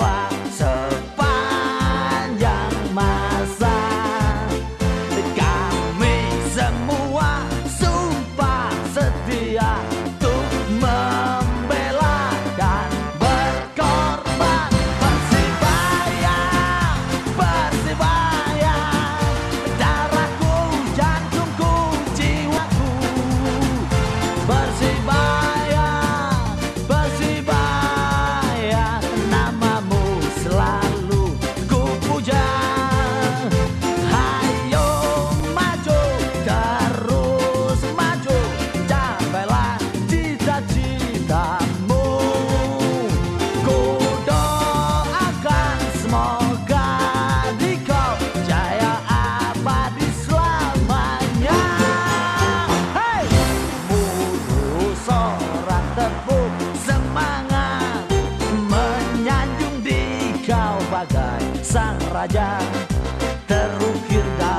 are. sang raja terukir dalam